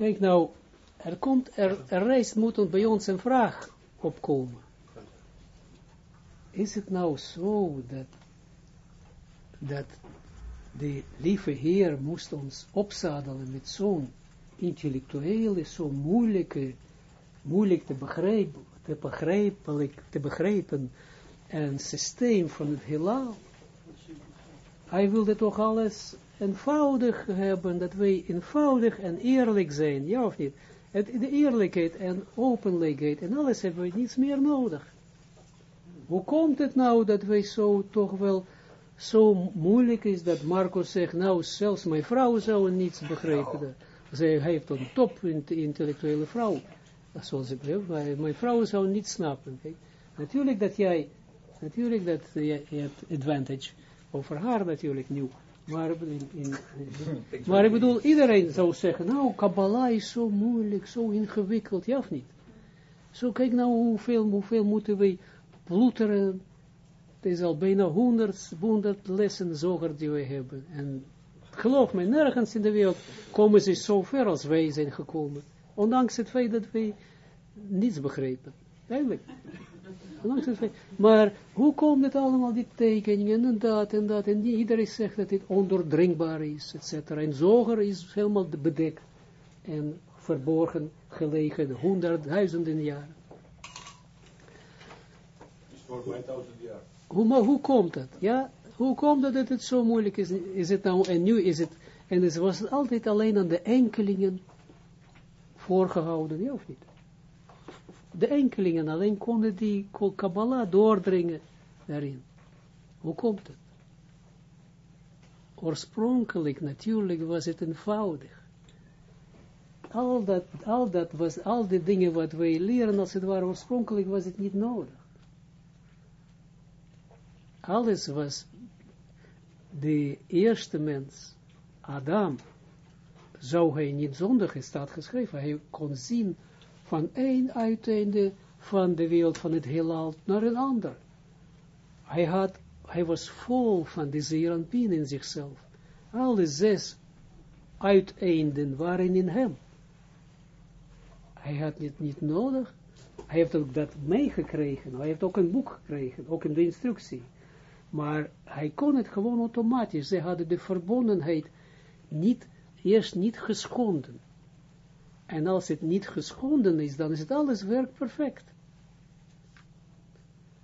Kijk nou, er komt, er, er reist moet bij ons een vraag opkomen. Is het nou zo dat, dat de lieve Heer moest ons opzadelen met zo'n intellectuele, zo moeilijke, moeilijk te begrijpen, te begrijpen, te begrijpen een systeem van het heelal. Hij wilde toch alles eenvoudig hebben, dat wij eenvoudig en eerlijk zijn, ja of niet? Het, de eerlijkheid en openlijkheid en alles hebben we niets meer nodig. Hoe komt het nou dat wij zo toch wel zo moeilijk is dat Marcus zegt, nou zelfs mijn vrouw zou niets begrijpen. Zij heeft een top intellectuele vrouw. Zoals ik wil, maar mijn vrouw zou niet snappen. Natuurlijk dat jij, natuurlijk dat jij hebt advantage over haar natuurlijk nieuw. Maar, in, in, maar ik bedoel, iedereen zou zeggen, nou, Kabbalah is zo moeilijk, zo ingewikkeld, ja of niet? Zo, kijk nou hoeveel, hoeveel moeten wij ploeteren. Het is al bijna honderd, honderd lessen zoger die we hebben. En geloof me, nergens in de wereld komen ze zo ver als wij zijn gekomen. Ondanks het feit dat wij niets begrepen. Eigenlijk. Maar hoe komt het allemaal, die tekeningen en dat en dat, en iedereen zegt dat dit ondoordringbaar is, et cetera. En zoger is helemaal bedekt en verborgen gelegen, honderdduizenden jaren. Hoe, maar hoe komt het? Ja, hoe komt het dat het zo moeilijk is? Is het nou, en nu is het, en het was altijd alleen aan de enkelingen voorgehouden, ja of niet? De enkelingen alleen konden die Kabbalah doordringen daarin. Hoe komt het? Oorspronkelijk natuurlijk was het eenvoudig. Al dat, al dat was, al die dingen wat wij leren als het ware, oorspronkelijk was het niet nodig. Alles was de eerste mens, Adam, zou hij niet zondig, is staat geschreven, hij kon zien van één uiteinde van de wereld van het heelal naar een ander. Hij, had, hij was vol van de zeeranpien in zichzelf. Alle zes uiteinden waren in hem. Hij had het niet nodig. Hij heeft ook dat meegekregen. Hij heeft ook een boek gekregen, ook de instructie. Maar hij kon het gewoon automatisch. Ze hadden de verbondenheid niet, eerst niet geschonden. En als het niet geschonden is, dan is het alles werk perfect.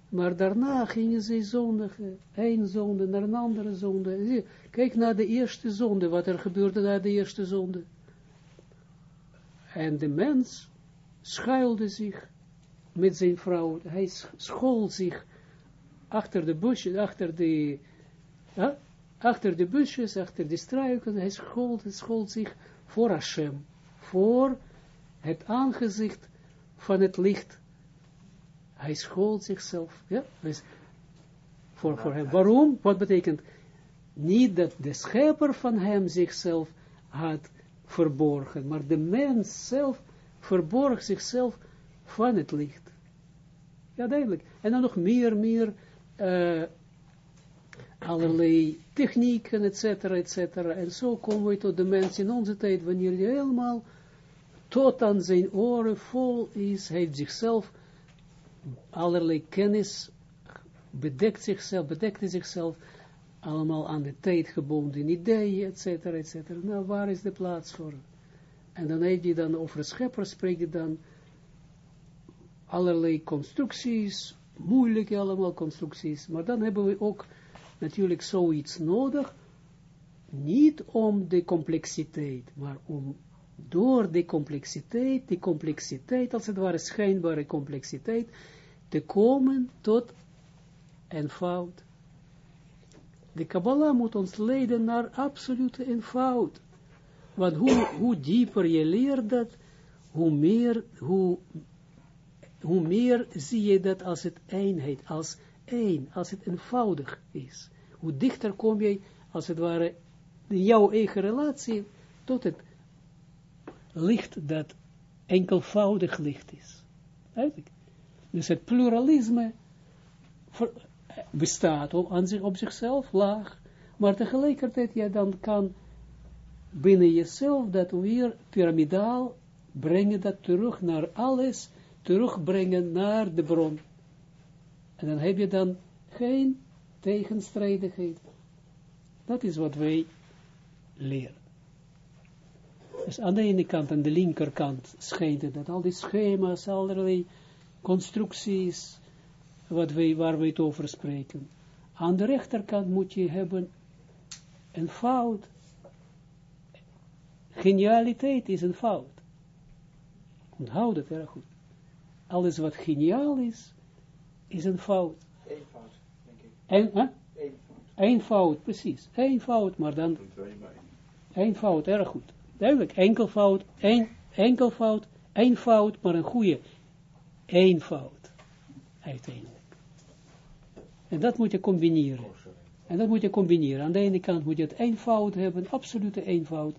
Maar daarna gingen ze zondigen, één zonde naar een andere zonde. Kijk naar de eerste zonde, wat er gebeurde na de eerste zonde. En de mens schuilde zich met zijn vrouw, hij school zich achter de busjes, achter de, achter de busjes, achter de struiken, hij schold, schold zich voor Hashem voor het aangezicht van het licht. Hij schoolt zichzelf, ja, dus voor, voor hem. Waarom? Wat betekent? Niet dat de schepper van hem zichzelf had verborgen, maar de mens zelf verborg zichzelf van het licht. Ja, duidelijk. En dan nog meer, meer, uh, allerlei technieken, et cetera, et cetera. En zo komen we tot de mens in onze tijd, wanneer je helemaal tot aan zijn oren vol is, heeft zichzelf allerlei kennis, bedekt zichzelf, bedekte zichzelf, allemaal aan de tijd gebonden ideeën, et cetera, et cetera. Nou, waar is de plaats voor? En dan heb je dan over schepper, spreek je dan allerlei constructies, moeilijke allemaal constructies, maar dan hebben we ook natuurlijk zoiets nodig, niet om de complexiteit, maar om door de complexiteit, de complexiteit, als het ware schijnbare complexiteit, te komen tot eenvoud. De Kabbalah moet ons leiden naar absolute eenvoud. Want hoe, hoe dieper je leert dat, hoe meer, hoe, hoe meer zie je dat als het eenheid, als één, als het eenvoudig is. Hoe dichter kom je, als het ware, in jouw eigen relatie, tot het licht dat enkelvoudig licht is. Eigenlijk. Dus het pluralisme bestaat op, aan zich, op zichzelf laag, maar tegelijkertijd ja, dan kan binnen jezelf dat weer piramidaal brengen dat terug naar alles, terugbrengen naar de bron. En dan heb je dan geen tegenstrijdigheid. Dat is wat wij leren. Dus aan de ene kant, aan de linkerkant, schijnt het dat al die schema's, allerlei constructies, wat wij, waar we het over spreken. Aan de rechterkant moet je hebben een fout. Genialiteit is een fout. Onthoud het erg goed. Alles wat geniaal is, is een fout. Eén fout, denk ik. En, hè? Eén fout. Eén fout, precies. Eén fout, maar dan één fout, erg goed. Duidelijk, enkel fout, één, enkel fout, één fout, maar een goede. Eén fout, uiteindelijk. En dat moet je combineren. En dat moet je combineren. Aan de ene kant moet je het eenvoud hebben, absolute eenvoud,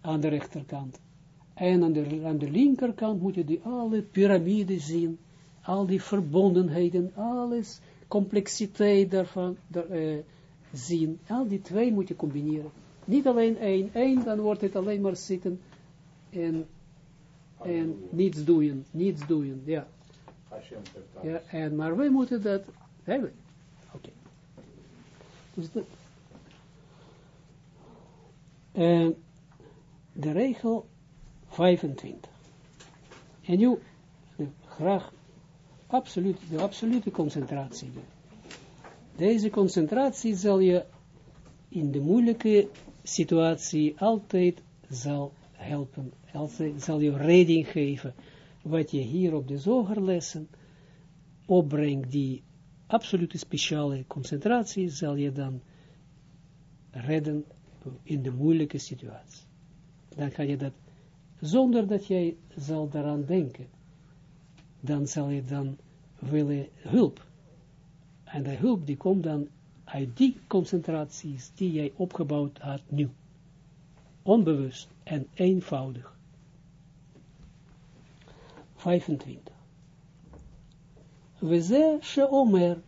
aan de rechterkant. En aan de, aan de linkerkant moet je die alle piramides zien, al die verbondenheden, alles, complexiteit daarvan daar, eh, zien. Al die twee moet je combineren. Niet alleen één, één, dan wordt het alleen maar zitten en, en niets doen, niets doen, ja. ja en, maar wij moeten dat hebben. Oké. Dus en de regel 25. En nu, graag absoluut, de absolute concentratie. Deze concentratie zal je in de moeilijke situatie altijd zal helpen. Altijd zal je redding geven. Wat je hier op de zogerlessen opbrengt, die absolute speciale concentratie, zal je dan redden in de moeilijke situatie. Dan kan je dat, zonder dat jij zal daaraan denken, dan zal je dan willen hulp. En de hulp die komt dan uit die concentraties die jij opgebouwd had nu. Onbewust en eenvoudig. 25. Weze sheomer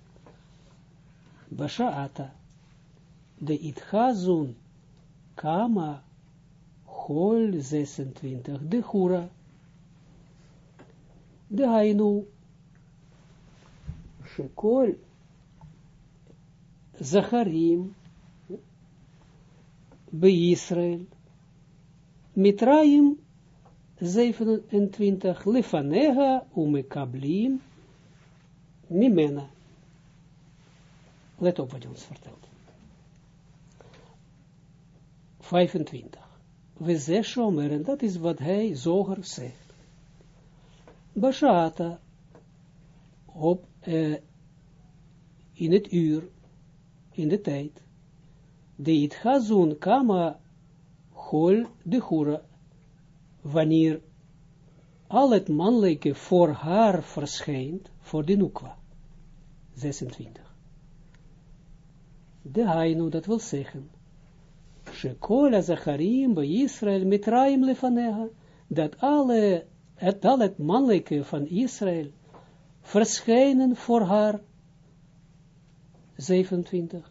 basha'ata de itchazun kama hol 26 de hura de hainu shekol Zacharim, bij Israël, Mitraim 27, Lefanega umekablim mimena. Let op wat ons vertelt. 25. We zeshomer, en dat is wat hij zoger zegt. Bashata, op, eh, in het uur, in de tijd, de het gazun kama hol de hura, wanneer al het mannelijke voor haar verschijnt, voor de nukwa. 26. De Hainu, dat wil zeggen, Shekola Zacharim bij Israël mitraim lefanega, dat alle, het, al het mannelijke van Israël verschijnen voor haar, 27.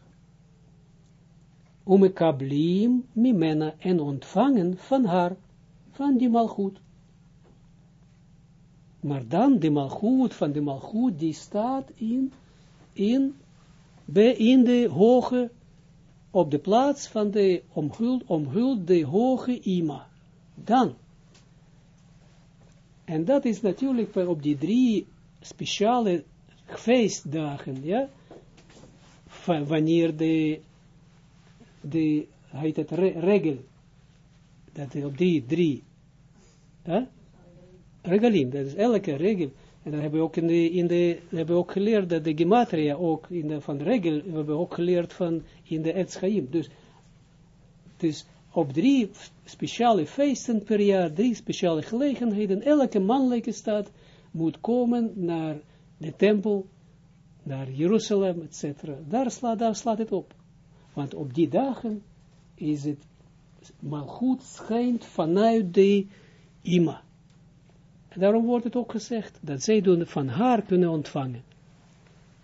Umekablim mimena en ontvangen van haar, van die malgoed. Maar dan de malgoed van de malgoed, die staat in in, in de hoge, op de plaats van de omhuld, omhuld de hoge ima. Dan. En dat is natuurlijk op die drie speciale feestdagen, ja, wanneer de, de, heet het, regel, dat op die drie, hè, regalim, dat is elke regel, en dan hebben we ook in de, in de hebben we ook geleerd dat de gematria ook in de, van de regel, we hebben ook geleerd van in de Etschaim. Dus, dus op drie speciale feesten per jaar, drie speciale gelegenheden, elke mannelijke stad moet komen naar de tempel, naar Jeruzalem, etc. Daar slaat, daar slaat het op. Want op die dagen is het maar goed schijnt vanuit de ima. Daarom wordt het ook gezegd dat zij doen van haar kunnen ontvangen.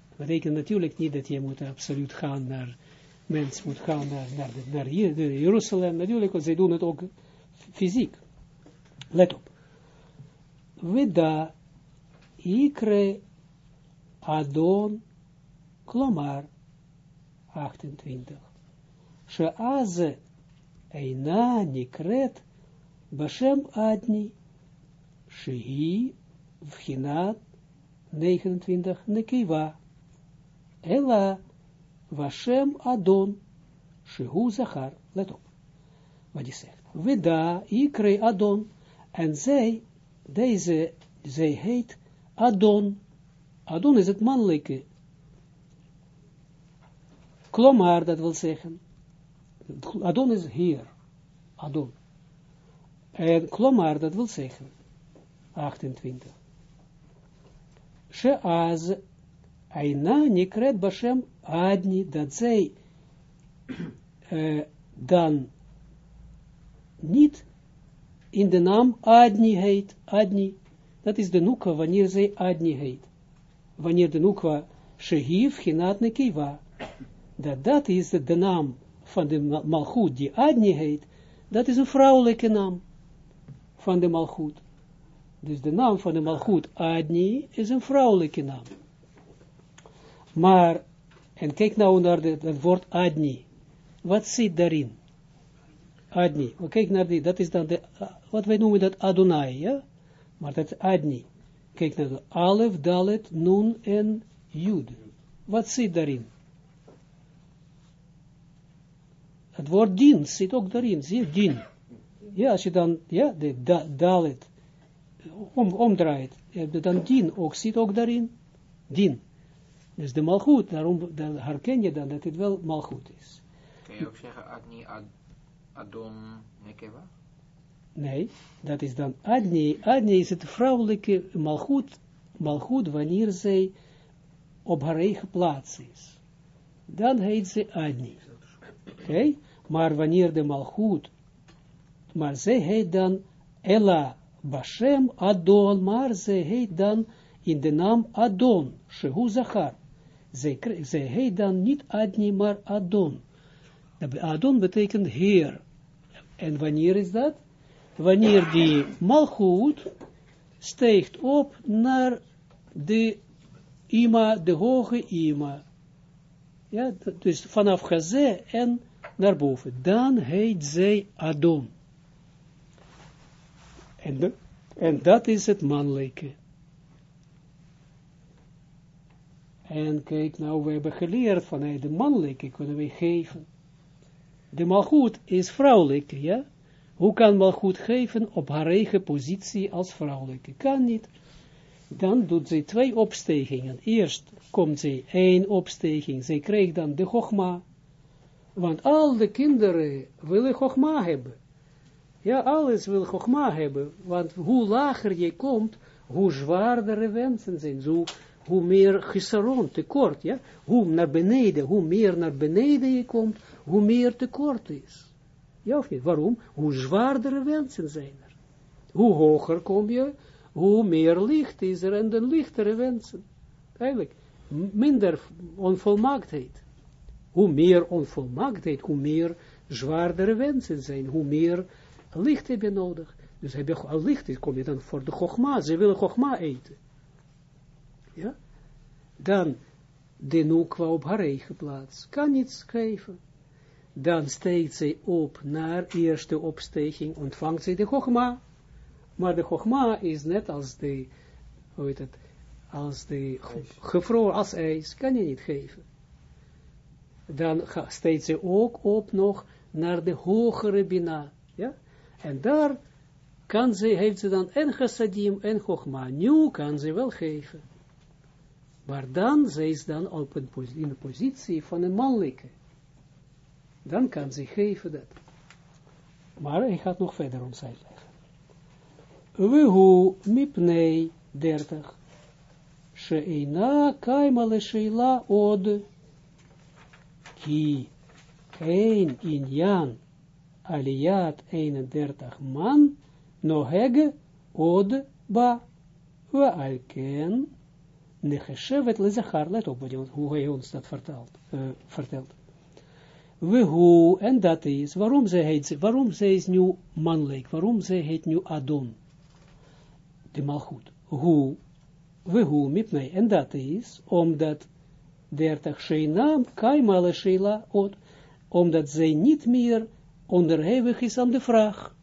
Dat betekent natuurlijk niet dat je moet absoluut gaan naar mens moet gaan naar, naar, naar Jeruzalem, natuurlijk, want zij doen het ook fysiek. Let op. Weda ikre adon klomar 28. Sheaze eina nikret bashem adni shehi vchinat 29 nekiva ela Vashem Adon, Shehu Zachar, let op, wat hij zegt. Ikre Adon, en zij, deze, zij heet Adon. Adon is het mannelijke. Klomar, dat wil zeggen, Adon is hier, Adon. En Klomar, dat wil zeggen, 28. Sheaz, Aina Nikret Bashem Adni, dat zij uh, dan niet in de naam Adni heet, Adni, dat is de nukwa wanneer zij Adni heet. Wanneer de nukwa Shehiv Hinat Nekiva, dat dat is de naam van de malchut die Adni heet, dat is een vrouwelijke naam van de malchut. Dus de naam van de malchut Adni is een vrouwelijke naam. Maar en kijk nou naar de, het woord Adni. Wat zit daarin? Adni. We naar die, dat is dan de, wat wij noemen dat Adonai, ja? Maar dat is Adni. Kijk naar de Alef, Dalet, Nun en Jud. Wat zit daarin? Het woord din zit ook daarin, zie je, din. Ja, als je dan, ja, de da, Dalet om, omdraait, dan din ook, zit ook daarin. Din. Dus de malgoed, daarom dan herken je dan dat het wel malgoed is. Kun je ook zeggen Adni ad, Adon Nekeva? Nee, dat is dan Adni. Adni is het vrouwelijke malgoed, malgoed wanneer zij op haar eigen plaats is. Dan heet ze Adni. Oké, okay? maar wanneer de malgoed, maar zij heet dan Ella Bashem Adon, maar zij heet dan in de naam Adon, Shehu Zachar zij heet dan niet Adni, maar Adon. Adon betekent heer. En wanneer is dat? Wanneer die malchut steekt op naar de ima, de hoge ima. Ja, dus vanaf Gazé en naar boven. Dan heet zij Adon. En, en dat is het mannelijke. En kijk, nou, we hebben geleerd vanuit de mannelijke kunnen we geven. De malgoed is vrouwelijke, ja? Hoe kan malgoed geven op haar eigen positie als vrouwelijke? Kan niet. Dan doet ze twee opstegingen. Eerst komt ze één opsteging. Zij krijgt dan de chogma. Want al de kinderen willen chogma hebben. Ja, alles wil chogma hebben. Want hoe lager je komt, hoe zwaardere wensen zijn. Zo hoe meer gisaron, tekort, ja, hoe naar beneden, hoe meer naar beneden je komt, hoe meer tekort is. Ja of niet? Waarom? Hoe zwaardere wensen zijn er. Hoe hoger kom je, hoe meer licht is er en de lichtere wensen. Eigenlijk, minder onvolmaaktheid. Hoe meer onvolmaaktheid, hoe meer zwaardere wensen zijn, hoe meer licht heb je nodig. Dus heb je al licht, kom je dan voor de gogma, ze willen gogma eten. Ja? Dan de nukwa op haar eigen plaats. Kan niet schrijven. Dan steekt zij op naar eerste opsteging, ontvangt zij de chogma. Maar de chogma is net als de, hoe heet het, als de gevroren, als ijs, kan je niet geven. Dan steekt ze ook op nog naar de hogere bina. Ja? En daar kan ze, heeft ze dan en chassadim en chogma. Nu kan ze wel geven. Maar dan, zij is dan op een, in de positie van een mannelijke. Dan kan ze geven dat. Maar hij gaat nog verder ons uitleggen. Wehu mipnei 30. Sheina kaimale sheila od. Ki een inyan aliyat 31 man nohege od ba. We alken Necheshevet lezachar, let op hoe hij ons dat vertelt. Uh, vertelt. We hoe, en dat is, waarom zij heet, waarom zij is nu mannelijk, waarom zij heet nu Adon, de malgoed, hoe, we hoe, met mij, en dat is, omdat, dertig sheinam, kaimale sheila, omdat zij niet meer onderhevig is aan de vraag.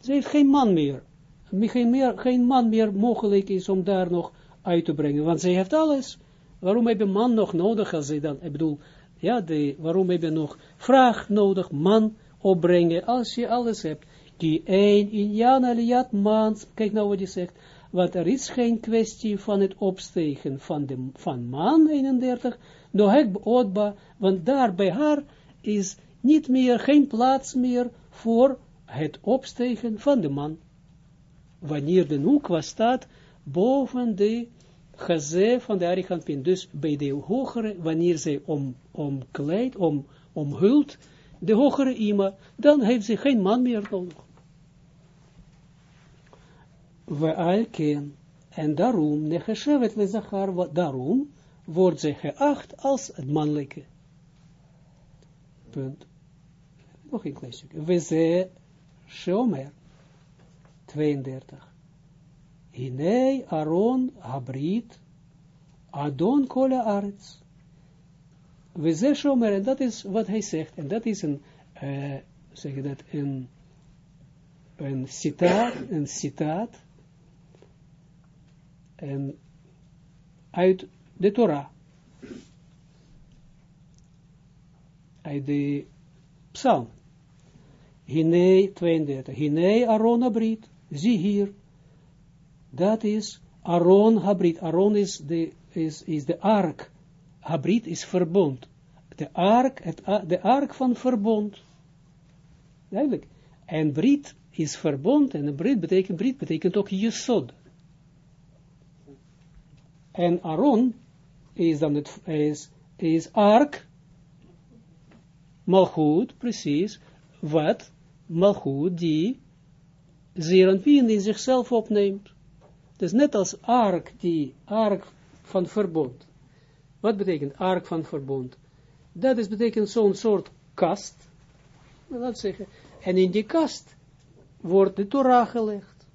Ze heeft geen man meer, geen, meer, geen man meer mogelijk is om daar nog uit te brengen, want zij heeft alles. Waarom heb je man nog nodig als zij dan, ik bedoel, ja, de, waarom heb je nog vraag nodig, man opbrengen, als je alles hebt. Die een in Jan Aliat man, kijk nou wat je zegt, want er is geen kwestie van het opstegen van, de, van man 31, nog ik ootba, want daar bij haar is niet meer, geen plaats meer voor het opstegen van de man. Wanneer de noekwa staat boven de gazé van de Ariganpin. Dus bij de hogere, wanneer zij om, omkleedt, om, omhult, de hogere ima, dan heeft ze geen man meer nodig. We alken, en daarom, necheshevet le zachar, daarom wordt ze geacht als het mannelijke. Punt. Nog een klein stukje. We ze shomer, 32. Hinei Aaron Habrit Adon Kola Arts. We zeggen shomer, dat is wat hij zegt, en dat is een, uh, zeg dat, een, een citaat, een citaat, en uit de Torah, uit de Psalm, Hinei 32, Hinei Aaron Abrit, zie hier, dat is Aaron Habrit. Aaron is de, is, is de ark. Habrit is verbond. De ark, het, de ark van verbond. Duidelijk. En Brit is verbond. En Brit betekent, Brit betekent ook Jesod. En Aaron is dan het, is, is ark. Malchut, precies. Wat? Malchut die Zeranpien in zichzelf opneemt. Dus net als ark, die ark van verbond. Wat betekent ark van verbond? Dat is betekent zo'n soort kast. Laat zeggen. En in die kast wordt de Torah gelegd.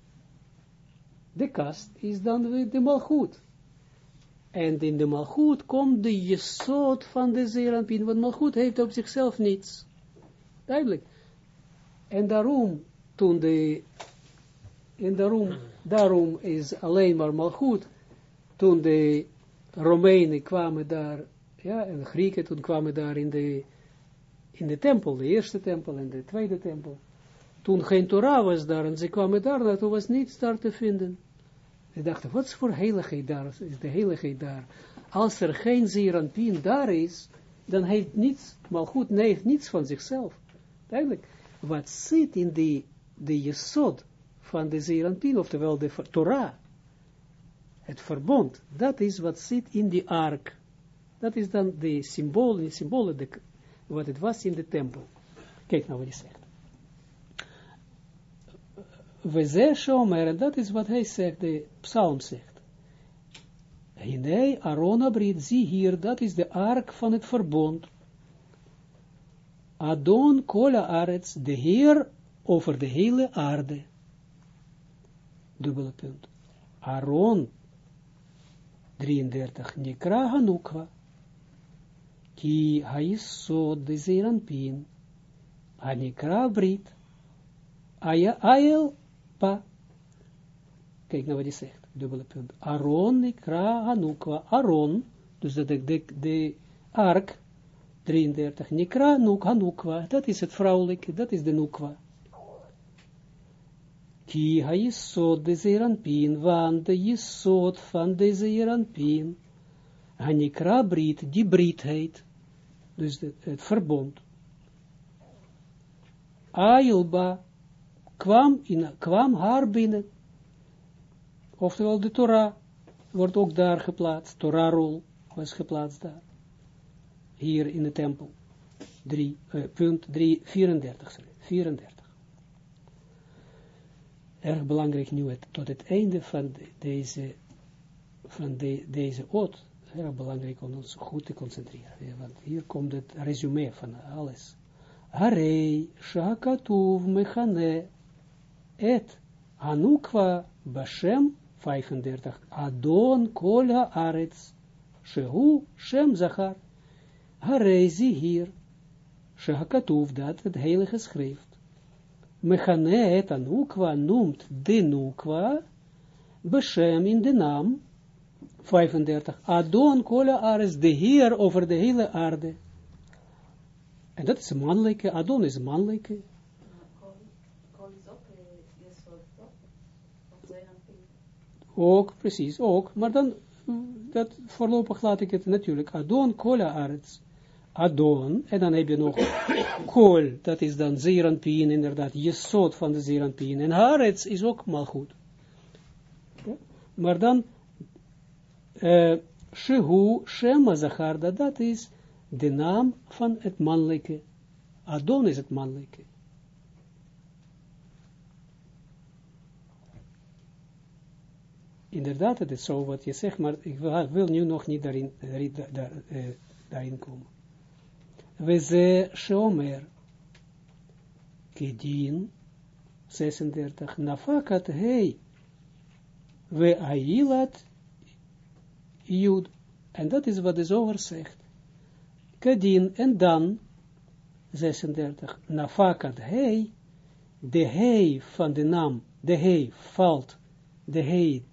De kast is dan de malgoed. En in de malgoed komt de jesot van de zeerampin, want malgoed heeft op zichzelf niets. Duidelijk. En daarom, toen de, en daarom Daarom is alleen maar mal goed, toen de Romeinen kwamen daar, ja, en de Grieken, toen kwamen daar in de, in de tempel, de eerste tempel en de tweede tempel. Toen geen Torah was daar, en ze kwamen daar, toen was niets daar te vinden. Ze dachten, wat is voor heiligheid daar, is de heiligheid daar? Als er geen Zeranpien daar is, dan heeft niets, maar goed, nee, niets van zichzelf. Duidelijk, wat zit in de, de jesod, van de Zeranpin, oftewel de Torah, het verbond, dat is wat zit in die ark. Dat is dan de symbool, de symbolen, de, wat het was in de tempel. Kijk nou wat hij zegt. We zeggen, en dat is wat hij zegt, de psalm zegt. Hinei, Aaron Abrit, zie hier, dat is de ark van het verbond. Adon kola arets, de Heer over de hele aarde dubbele punt. Aaron, 33, Nikra Hanukwa, ki haisod de zeranpin, Anikra Brit, Aya Ael Pa. Kijk nou wat hij zegt, dubbele punt. Aaron, Nikra Hanukwa, Aaron, dus de, de, de, ark, 33, Nikra Nuk dat is het vrouwelijke, dat is de Nukwa. Ki ha jesod de zeeranpin, want de jesod van de zeeranpin, hanikra brit, die britheid, dus het verbond. Ailba kwam, in, kwam haar binnen, oftewel de Torah, wordt ook daar geplaatst, Torahrol was geplaatst daar, hier in de tempel, 3, uh, punt 3, 34, 34 erg belangrijk nu het, tot het einde van deze, van de, deze oot, heel belangrijk om ons goed te concentreren. Want hier komt het resume van alles. Harei shakatuv mechane et anukwa bashem 35. Adon kol haaretz shehu shem zachar. Harei zie hier shakatuv dat het heilige schrift. Mechane et anukwa noemt de nukwa Beshem in de naam 35. Adon kola ares, de Heer over de hele aarde. En dat is mannelijke, Adon is mannelijke. Ook, precies, ook. Maar dan, dat voorlopig laat ik het natuurlijk. Adon kola ares. Adon, en dan heb je nog kol, dat is dan zeeranpien, inderdaad, je soort van de zeeranpien. En Haaretz is ook mal goed. Maar dan, uh, Shehu, Shema Zachar, dat, is de naam van het mannelijke. Adon is het mannelijke. Inderdaad, het is zo wat je zegt, maar ik wil, nu nog niet daarin, daarin, daar, uh, daarin komen. We ze Shomer, Kedin, 36, Nafakat, hey, we ailat jud. En dat is wat de zoger zegt. Kadin en dan, 36, nafakat hei, de hei van de naam, de hei valt, de hei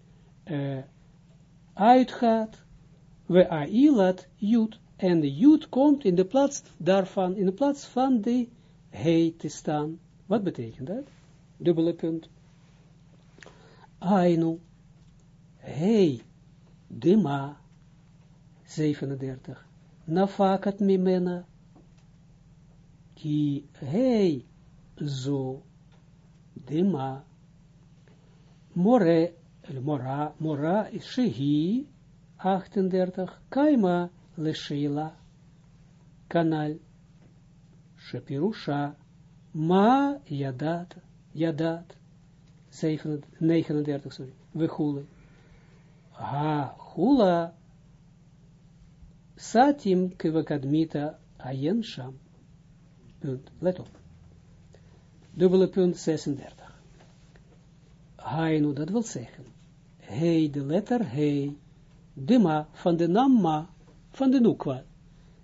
uh, uitgaat, we ailat jud. En de jud komt in de plaats daarvan, in de plaats van de hei te staan. Wat betekent dat? Dubbele punt. Ainu hey, dima, 37, nafakat mimena, ki hey, zo, dima, more, mora, mora, shehi, 38, kaima, leshila, kanal, shapirusha, ma, yadat, yadat, 39, sorry, vechule ha hula satim kevakadmita ayen sham. Punt. Let op. Dubbele punt 36. Hainu, dat wil zeggen. Hei, de letter hei. De ma, van de naam ma, van de nukwa.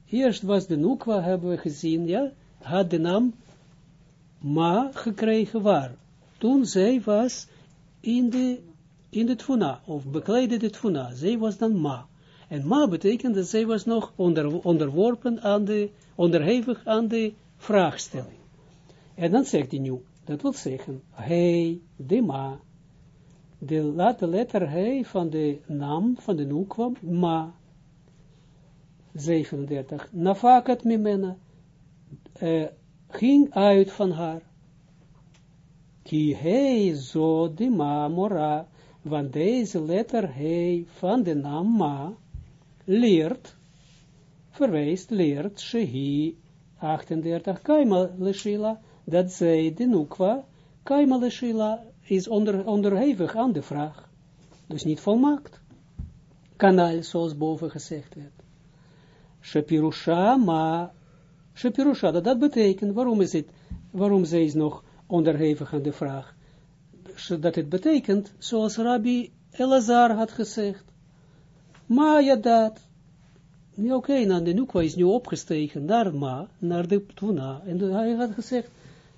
Eerst was de nukwa, hebben we gezien, ja, had de naam ma gekregen waar. Toen zij was in de in de tfuna, of bekleedde de tfuna. Zij was dan ma. En ma betekent dat zij was nog onder, onderworpen aan de, onderhevig aan de vraagstelling. En dan zegt hij nu, dat wil zeggen, hey, de ma, de late letter hey van de naam van de nu kwam, ma, 37, nafakat mimena, uh, ging uit van haar, ki hey zo de ma mora, want deze letter he van de naam ma leert, verwijst, leert, shehi 38, kaima leshila, dat zij de nukwa, kaima leshila is onder, onderhevig aan de vraag, dus niet volmaakt. Kanaal, zoals boven gezegd werd. Shepirusha ma, Shepirusha, dat, dat betekent, waarom is het, waarom zij is nog onderhevig aan de vraag? dat het betekent, zoals Rabbi Elazar had gezegd. Ma ja dat. Oké, okay, de Nukwa is nu opgestegen naar Ma, naar de Tuna. En hij had gezegd,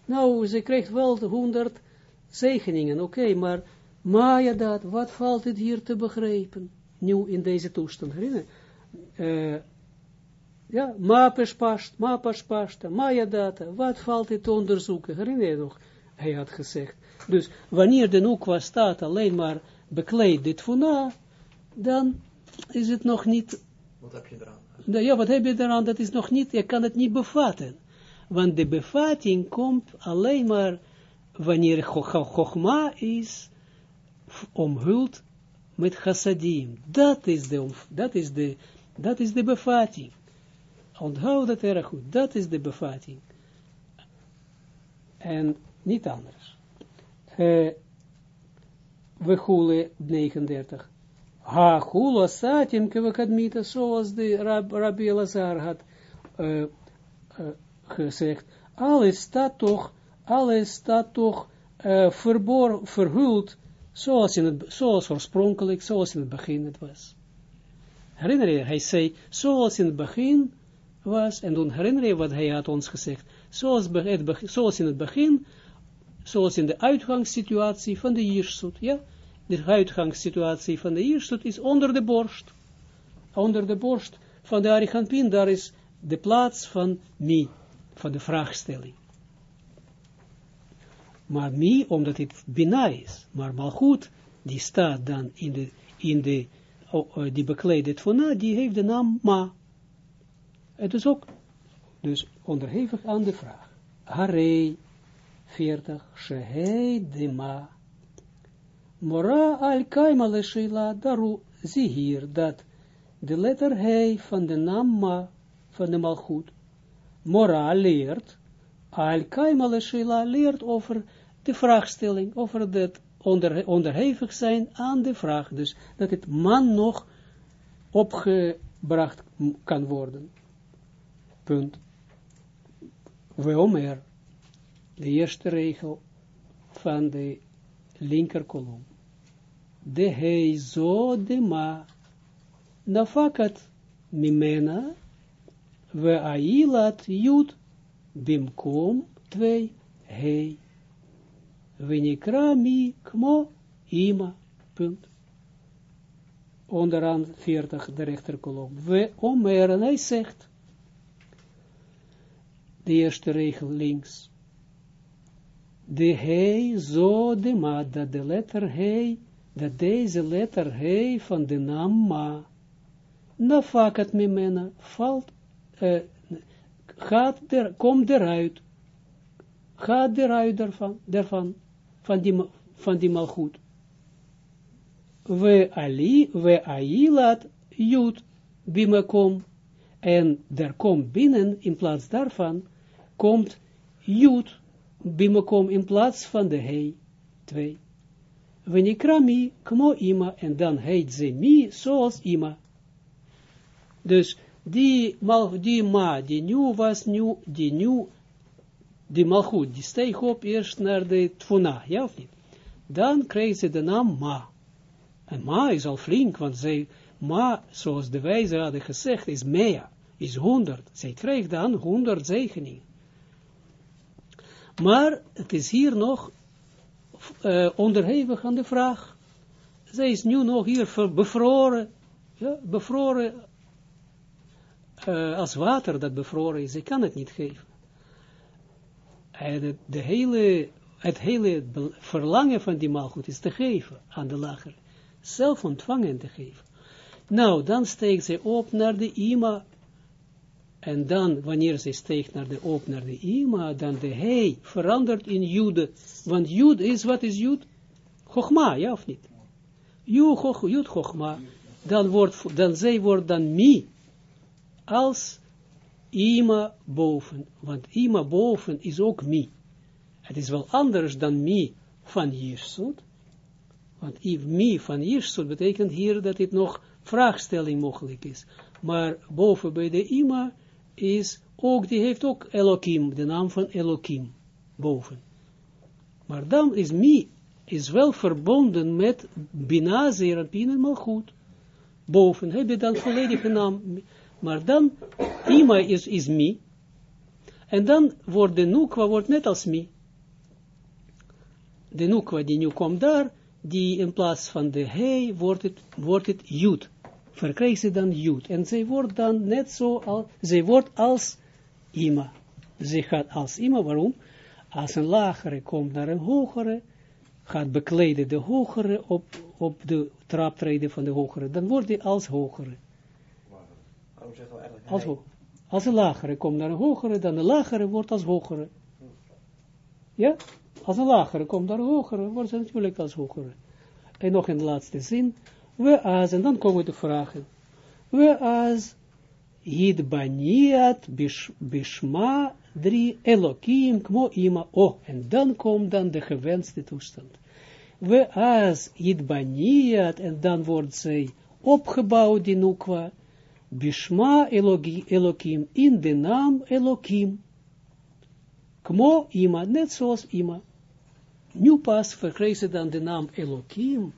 nou, ze krijgt wel de honderd zegeningen, oké, maar Ma ja dat, wat valt het hier te begrijpen? Nu in deze toestand, herinner uh, ja, ma pespast, ma pespast, ma ja dat, wat valt het te onderzoeken, herinner je nog? Hij had gezegd, dus wanneer de nukwa staat alleen maar bekleed dit funa, dan is het nog niet... Wat heb je eraan? Ja, wat heb je eraan? Dat is nog niet, je kan het niet bevatten. Want de bevatting komt alleen maar wanneer Chogma is omhuld met chassadim. Dat is de, dat is de, dat is de bevatting. Onthoud dat erg goed. Dat is de bevatting. En niet anders. Uh, we goelen 39. Ha hula satim kevakadmita, zoals de Rab, Rabbi Elazar had uh, uh, gezegd, alles staat toch, alles staat toch verbor, verhuld, zoals, in het, zoals oorspronkelijk, zoals in het begin het was. Herinner je, hij zei, zoals in het begin was, en dan herinner je wat hij had ons gezegd, zoals, het, zoals in het begin, zoals in de uitgangssituatie van de Jirsut, ja, de uitgangssituatie van de Jirsut is onder de borst, onder de borst van de Arichampin, daar is de plaats van mi, van de vraagstelling. Maar mi, omdat het bina is, maar goed, die staat dan in de, in de, oh, die bekleedt van die heeft de naam ma. Het is ook, dus onderhevig aan de vraag. Harei, 40, shehei de ma. Mora al kaima le daru, zie hier dat de letter hei van de naam ma, van de malgoed, mora leert, al kaima le leert over de vraagstelling, over het onder, onderhevig zijn aan de vraag, dus dat het man nog opgebracht kan worden. Punt. Weomer, de eerste regel van de linker. De hei zo de ma, nafakat mimena, we ailat jut, bimkom, twee, hei. Venikra mi kmo ima. Punt. Onderaan 40, de rechterkolom. We omer, hij zegt, de eerste regel links. De hei, zo de ma, dat de letter hei, dat deze letter hei van de naam ma, nafakat mimena, valt, uh, gaat er, komt eruit, gaat eruit daarvan, van die, van die malgoed. We ali, we ailat, jut, bimekom, en er komt binnen, in plaats daarvan, komt jut, bimekom, in plaats van de hei, twee. Wenikra mi, kmo ima, en dan heet ze mi, zoals ima. Dus die, mal, die ma, die nu was nu, die nu die malchut, die steeg op eerst naar de tfuna, ja of niet? Dan kreeg ze de naam Ma. En Ma is al flink, want zij, Ma, zoals de wijze hadden gezegd, is Mea, is honderd. Zij kreeg dan honderd zegeningen. Maar het is hier nog uh, onderhevig aan de vraag. Zij is nu nog hier bevroren, ja, bevroren uh, als water dat bevroren is. Zij kan het niet geven het, de hele, het hele verlangen van die maalgoed is te geven aan de lager. Zelf ontvangen te geven. Nou, dan steekt ze op naar de ima. En dan, wanneer ze steekt naar de, op naar de ima, dan de hei verandert in jude. Want jude is, wat is jude? Chogma, ja of niet? Jude chogma. Dan wordt, dan zij wordt dan mi. Als ima boven, want ima boven is ook mi. Het is wel anders dan mi van Jirsut, want mi van Jirsut betekent hier dat het nog vraagstelling mogelijk is. Maar boven bij de ima is ook, die heeft ook Elohim, de naam van Elohim, boven. Maar dan is mi, is wel verbonden met Bina, Zerapin en Malchut. Boven heb je dan volledige naam, maar dan, ima is, is mi. En dan wordt de nukwa wordt net als mi. De nukwa die nu komt daar, die in plaats van de he, wordt het, wordt het jud. Verkrijgt ze dan jud. En zij wordt dan net zo, als, zij wordt als ima. Zij gaat als ima, waarom? Als een lagere komt naar een hogere, gaat bekleden de hogere op, op de traptreden van de hogere, dan wordt hij als hogere als, als een lagere komt naar een hogere, dan de lagere wordt als hogere. Ja? Als een lagere komt naar een hogere, wordt ze natuurlijk als hogere. En nog in de laatste zin, we as, en dan komen de vragen. We as, hid baniat bishma drie elokim kmo ima. Oh, en dan komt dan de gewenste toestand. we as Yidbaniat, en dan wordt zij opgebouwd, die Nukwa, Bishma Elokim, in de naam Elokim. Kmo ima, net zoals ima. Nu pas verkreeg ze dan de naam Elokim,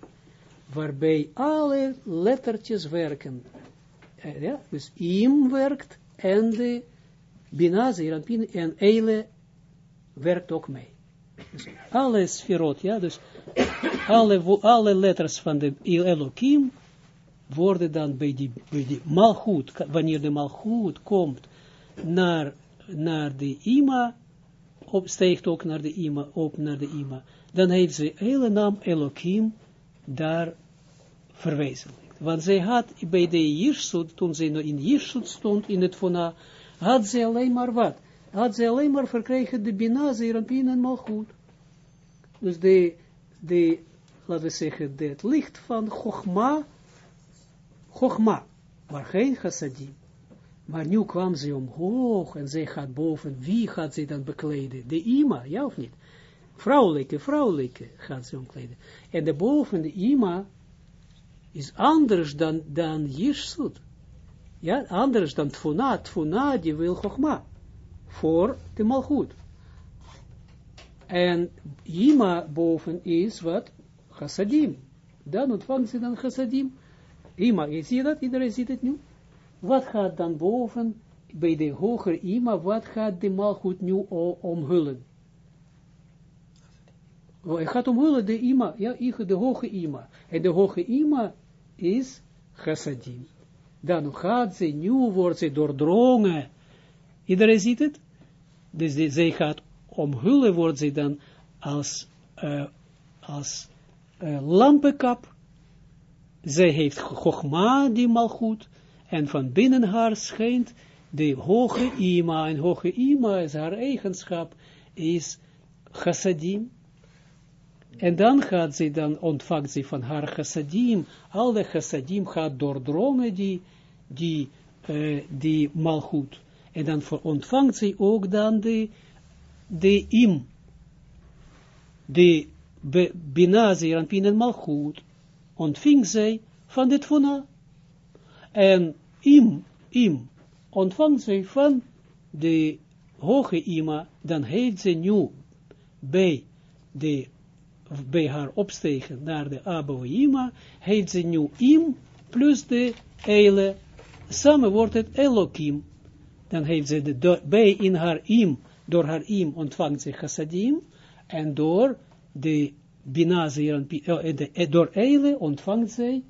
waarbij alle lettertjes werken. Eh, ja, dus im werkt en de Bina, Zeranpin en Eile werkt ook mee. Dus alle sferot, ja, dus alle, alle letters van de Elohim worden dan bij die, bij die malgoed, wanneer de malgoed komt naar, naar de ima, op, ook naar de ima, op naar de ima, dan heeft ze hele naam Elohim daar verwezenlijkt. Want zij had bij de Jirsut, toen ze in Jirsut stond, in het Fona, had ze alleen maar wat? Had ze alleen maar verkregen de Bina, Zerampin en Malchut. Dus de, de, laten we zeggen, het licht van Chogma, Chogma, maar geen chassadim. Maar nu kwam ze omhoog en zij gaat boven. Wie gaat ze dan bekleden? De ima, ja of niet? Vrouwelijke, vrouwelijke gaat ze omkleden. En de boven de ima is anders dan, dan Jirsut. Ja, anders dan Tfuna. Tfuna die wil Chogma. Voor de Malchut. En Ima boven is wat? Chassadim. Dan ontvangt ze dan chassadim. Ima, je ziet dat? Iedereen ziet het nu? Wat gaat dan boven, bij de hogere Ima, wat gaat de Malchut nu omhullen? Hij gaat omhullen de Ima, ja, de hoge Ima. En de hoge Ima is chassadim. Dan gaat ze, nu wordt ze doordrongen. Iedereen ziet het? Dus zij gaat omhullen, wordt ze dan als, uh, als uh, lampenkap. Zij heeft gogma, die malgoed, en van binnen haar schijnt de hoge ima, en hoge ima is haar eigenschap, is chassadim, en dan gaat ze, dan ontvangt ze van haar chassadim, al de chassadim gaat doordrongen die, die, uh, die malgoed. En dan ontvangt ze ook dan de, de im, de bina zeranpin en malgoed, ontving zij van dit vona. En im, im, ontvangt zij van de hoge ima, dan heeft ze nu bij de bij haar opstegen naar de Abouima, heet ze nu im plus de eile, samen wordt het Elokim. Dan heeft ze de bij in haar im, door haar im ontvangt ze chassadim, en door de bina, uh, door eile ontvangt zij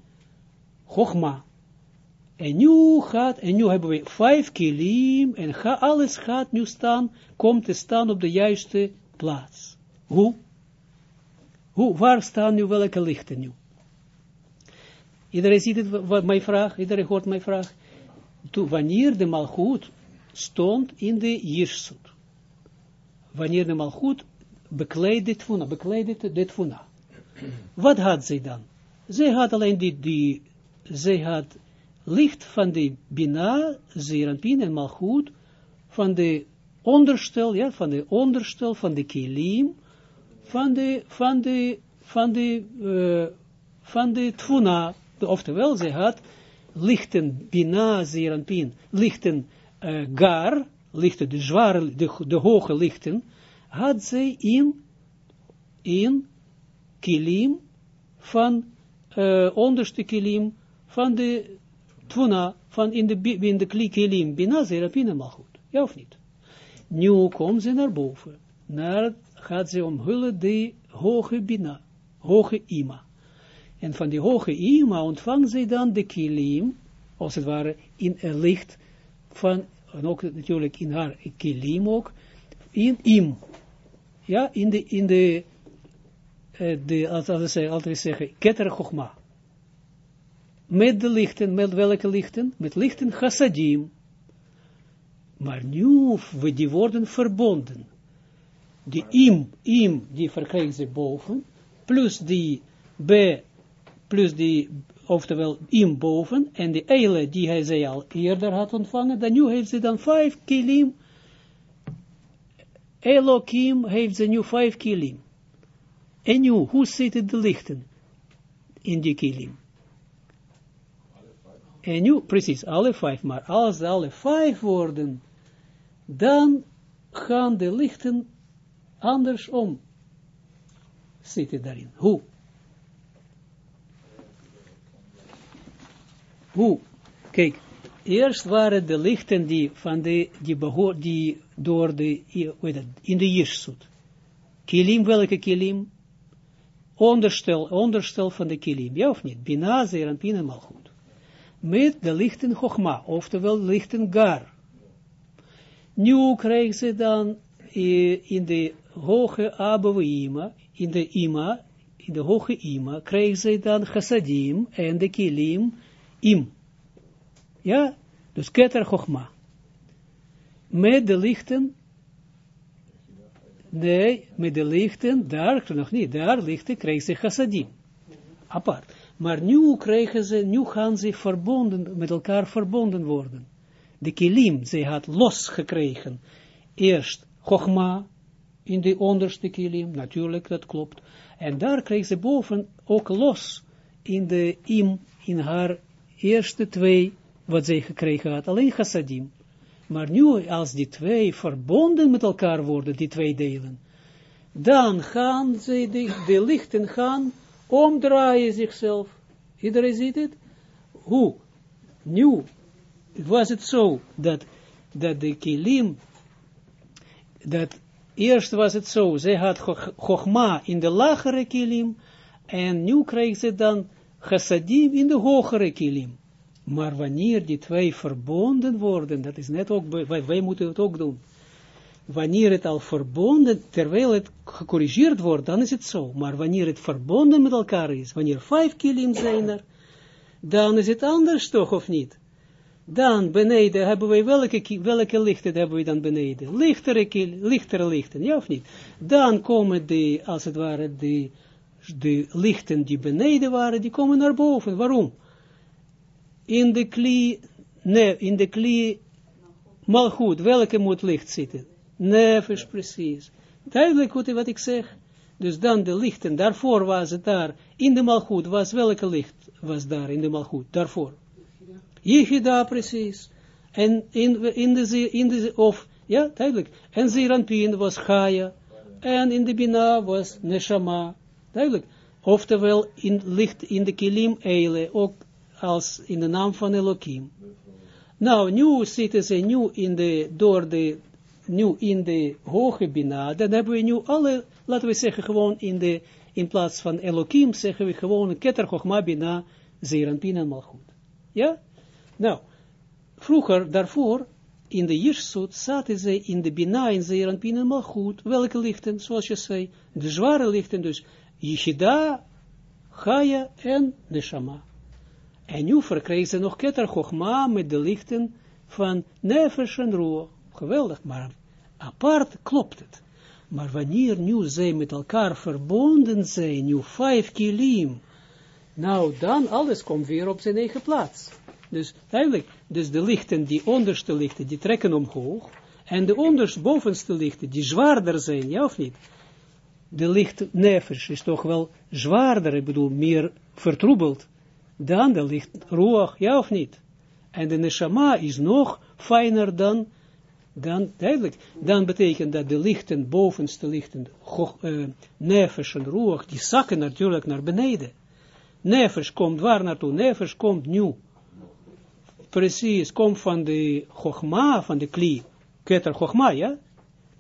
chogma. En nu gaat, en nu hebben we vijf kilim, en alles gaat nu staan, komt te staan op de juiste plaats. Hoe? Hoe, waar staan nu welke lichten nu? Iedereen ziet het, wat mijn vraag, iedereen hoort mijn vraag. Toen, wanneer de malgoed stond in de Jirsut. Wanneer de malgoed bekleedde het vuna, bekleedde dit vuna. Wat had zij dan? Zij had alleen die, die zij had licht van de Bina, Zeranpin en Malchut, van de onderstel, ja, van de onderstel van de Kilim, van de, van de, van de, uh, van de tfuna, oftewel, ze had lichten bina, zeranpin, lichten uh, gar, lichten, de zware, de, de hoge lichten, had zij in, in kilim, van uh, onderste kilim, van de tfuna, van in de, in de kilim, bina, zeranpin en goed. Ja of niet? Nu komen ze naar boven, naar gaat ze omhullen de hoge bina, hoge ima. En van die hoge ima ontvangt zij dan de kilim, als het ware, in een licht van, en ook natuurlijk in haar kilim ook, in im. Ja, in de, in de, uh, de als ze altijd zeggen, keter chogma. Met de lichten, met welke lichten? Met lichten chassadim. Maar nu, die worden verbonden die im, im, die verkrijgt ze boven, plus die b, plus die, oftewel im boven, en de eile die hij zij al eerder had ontvangen, dan nu heeft ze dan vijf kilim, Elohim heeft ze nu vijf kilim. En nu, hoe zitten de lichten in die kilim? En nu, precies, alle vijf, maar als alle vijf worden, dan gaan de lichten andersom zitten daarin. Hoe? Hoe? Kijk, eerst waren de lichten die van de, die behoor, die door de, weet in de Jirsut. Kilim, welke kilim? Onderstel, onderstel van de kilim, ja of niet? Bina, en Malchut. Met de lichten Chogma, oftewel lichten Gar. Nu krijgen ze dan in de hoge Abouima, in de Ima, in de hoge Ima, krijgen ze dan Chassadim en de Kilim Im. Ja, dus Keter Chogma. Met de lichten, nee, met de lichten, daar nog niet, daar lichten krijgen ze Chassadim. Apart. Maar nu krijgen ze, nu gaan ze verbonden, met elkaar verbonden worden. De kilim, ze had losgekregen. Eerst Chogma, in de onderste kilim, natuurlijk, dat klopt. En daar kreeg ze boven ook los, in de im, in haar eerste twee, wat zij gekregen had, alleen chassadim. Maar nu, als die twee verbonden met elkaar worden, die twee delen, dan gaan ze, de, lichten gaan omdraaien zichzelf. Iedereen ziet het? Hoe? Nu was het zo dat, dat de kilim, dat eerst was het zo, zij had Chogma in de lagere kilim, en nu kreeg ze dan chassadim in de hogere kilim. Maar wanneer die twee verbonden worden, dat is net ook, wij, wij moeten het ook doen. Wanneer het al verbonden, terwijl het gecorrigeerd wordt, dan is het zo. Maar wanneer het verbonden met elkaar is, wanneer vijf kilim zijn er, dan is het anders toch, of niet? Dan beneden hebben wij, welke, welke lichten hebben we dan beneden? Lichtere, lichtere lichten, ja of niet? Dan komen de, als het ware, de, de lichten die beneden waren, die komen naar boven. Waarom? In de klie, nee, in de klie, mal goed, welke moet licht zitten? Nefesh, precies. Duidelijk wat ik zeg. Dus dan de lichten, daarvoor was het daar, in de malgoed was welke licht was daar in de malgoed, daarvoor. Yehida precies. En in, in de, in de, of, ja, duidelijk. En Zeranpien was Chaya. En in de Bina was Neshama. Duidelijk. Oftewel, in, licht in de Kilim Eile, ook als in de naam van Elohim. Nou, nu zitten ze nu in de, door de, nu in de hoge Bina, dan hebben we nu alle, laten we zeggen gewoon in de, in plaats van Elohim, zeggen we gewoon Keter Chochma Bina, Zeranpien en Malchut. Ja? Nou, vroeger, daarvoor, in de Jirsut, zaten ze in de Bina, in Zeeranpin en Malchut, welke lichten, zoals je zei, de zware lichten, dus Yeshida, Chaya en Neshama. En nu verkregen ze nog Keter Chochma met de lichten van Nefesh en. Geweldig, maar apart klopt het. Maar wanneer nu zij met elkaar verbonden zijn, nu vijf kilim, nou dan alles komt weer op zijn eigen plaats. Dus duidelijk, dus de lichten, die onderste lichten, die trekken omhoog, en de onderste, bovenste lichten, die zwaarder zijn, ja of niet? De licht nefesh is toch wel zwaarder, ik bedoel, meer vertroebeld, dan de licht ruach, ja of niet? En de neshama is nog fijner dan, dan duidelijk, dan betekent dat de lichten, bovenste lichten, uh, en ruach, die zakken natuurlijk naar beneden. Nefesh komt waar naartoe? Nefesh komt nu precies, komt van de Chogma, van de Kli, Keter Chogma, ja?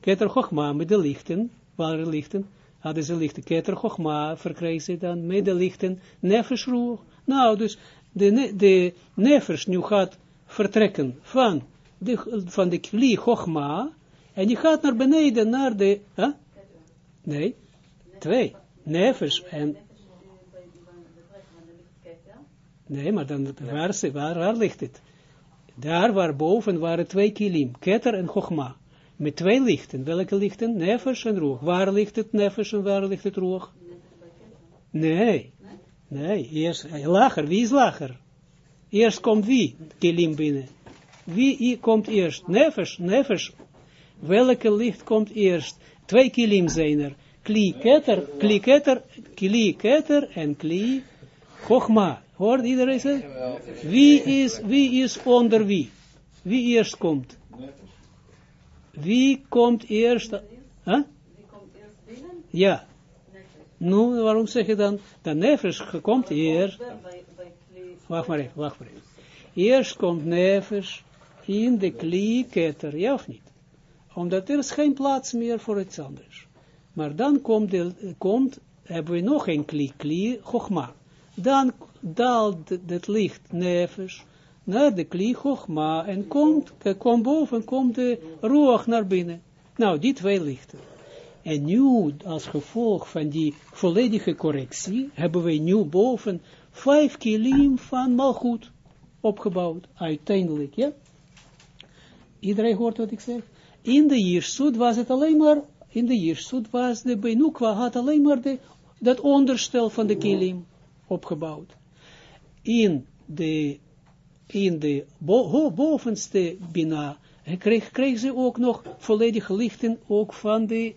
Keter Chogma met de lichten, waren lichten, hadden ze lichten, Keter Chogma verkregen dan met de lichten, Nefesh. Nou, dus de, de nu gaat vertrekken van de, van de Kli Chogma, en die gaat naar beneden, naar de, huh? nee, twee, Nefesh en Nee, maar dan, waar, waar, waar ligt het? Daar boven waren twee kilim, keter en chogma. Met twee lichten. Welke lichten? Nefesh en roeg. Waar ligt het nefesh en waar ligt het roeg? Nee. Nee, eerst eh, lager. Wie is lager? Eerst komt wie? Kilim binnen. Wie komt eerst? Nefesh, nefesh. Welke licht komt eerst? Twee kilim zijn er. kli keter, kli keter, kli keter en kli chogma. Hoort iedereen ze? Wie is, wie is onder wie? Wie eerst komt? Wie komt eerst? Huh? Ja. Nu, waarom zeg je dan? De nefesh komt eerst. Wacht maar even, wacht maar even. Eerst komt nefesh in de klieketter, ja of niet? Omdat er is geen plaats meer voor iets anders. Maar dan komt, de, komt hebben we nog een kli, chogma. Dan daalt het licht nefesh naar de kli en komt, komt boven, komt de roog naar binnen. Nou, die twee lichten. En nu, als gevolg van die volledige correctie, hebben we nu boven vijf kilim van malgoed opgebouwd, uiteindelijk, ja. Iedereen hoort wat ik zeg? In de Jirsut was het alleen maar, in de Jirsut was de Benukwa had alleen maar de, dat onderstel van de kilim opgebouwd. In de, in de bo, bovenste Bina kreeg, kreeg ze ook nog volledige lichten ook van de,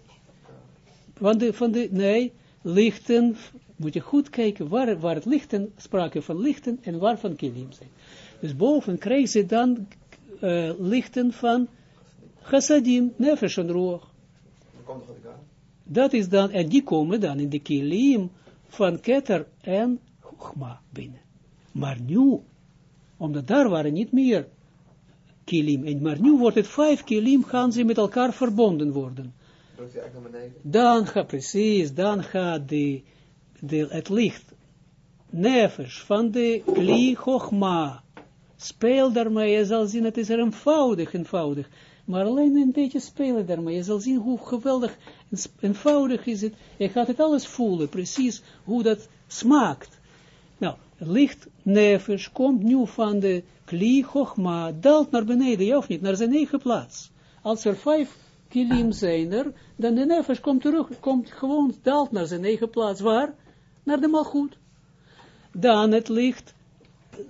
van de, van de nee, lichten, moet je goed kijken waar, waar het lichten, sprake van lichten en waar van kilim zijn. Dus boven kreeg ze dan uh, lichten van chassadim, nefesh en roog. Dat is dan, en die komen dan in de kilim van keter en chogma binnen. Maar nu, omdat daar waren niet meer kilim, en maar nu wordt het vijf kilim, gaan ze met elkaar verbonden worden. Dan gaat, precies, dan gaat de, de, het licht, nefesh, van de kli chogma, speel daarmee, je zal zien, het is er eenvoudig, eenvoudig. Maar alleen een beetje spelen daarmee, je zal zien hoe geweldig eenvoudig is het. Je gaat het alles voelen, precies hoe dat smaakt. Nou, licht nefesh komt nu van de kli chogma, daalt naar beneden, ja of niet, naar zijn eigen plaats. Als er vijf kilim zijn er, dan de nefesh komt terug, komt gewoon, daalt naar zijn eigen plaats. Waar? Naar de malgoed. Dan het licht,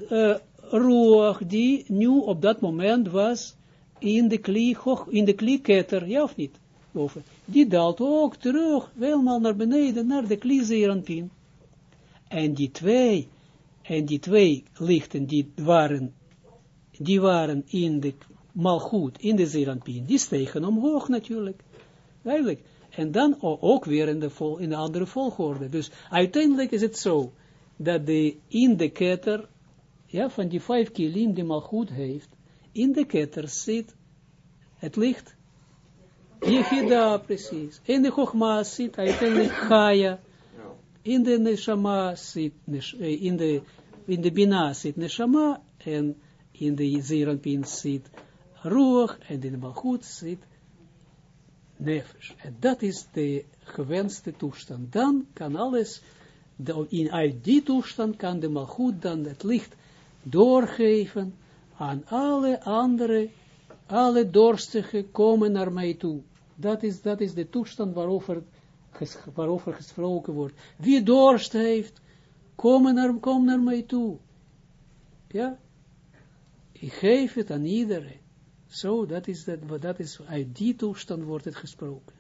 uh, roog die nu op dat moment was in de kli, in de klieketter, ja of niet? Boven. Die daalt ook terug, helemaal naar beneden, naar de kliezeranpin. En die twee, en die twee lichten, die waren, die waren in de malgoed, in de zeranpin, die stegen omhoog natuurlijk. Eigenlijk. En dan ook weer in de, vol, in de andere volgorde. Dus uiteindelijk is het zo, dat de in de ketter ja, van die vijf kilim die mal goed heeft, in de ketter zit het licht, Yechida, precies. In de Chogma zit uiteindelijk Chaya, in de Neshama zit, eh, in de, in de Bina zit Neshama, en in de Zeranpin zit Ruach, en in de Malchut zit Nefesh. En dat is de gewenste toestand. Dan kan alles, in, uit die toestand kan de Malchut dan het licht doorgeven aan alle andere, alle dorstigen komen naar mij toe. Dat is, dat is de toestand waarover, waarover gesproken wordt. Wie dorst heeft, kom naar, kom naar mij toe. Ja, ik geef het aan iedereen. Zo, dat is, dat, dat is, uit die toestand wordt het gesproken.